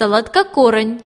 Сладкокорень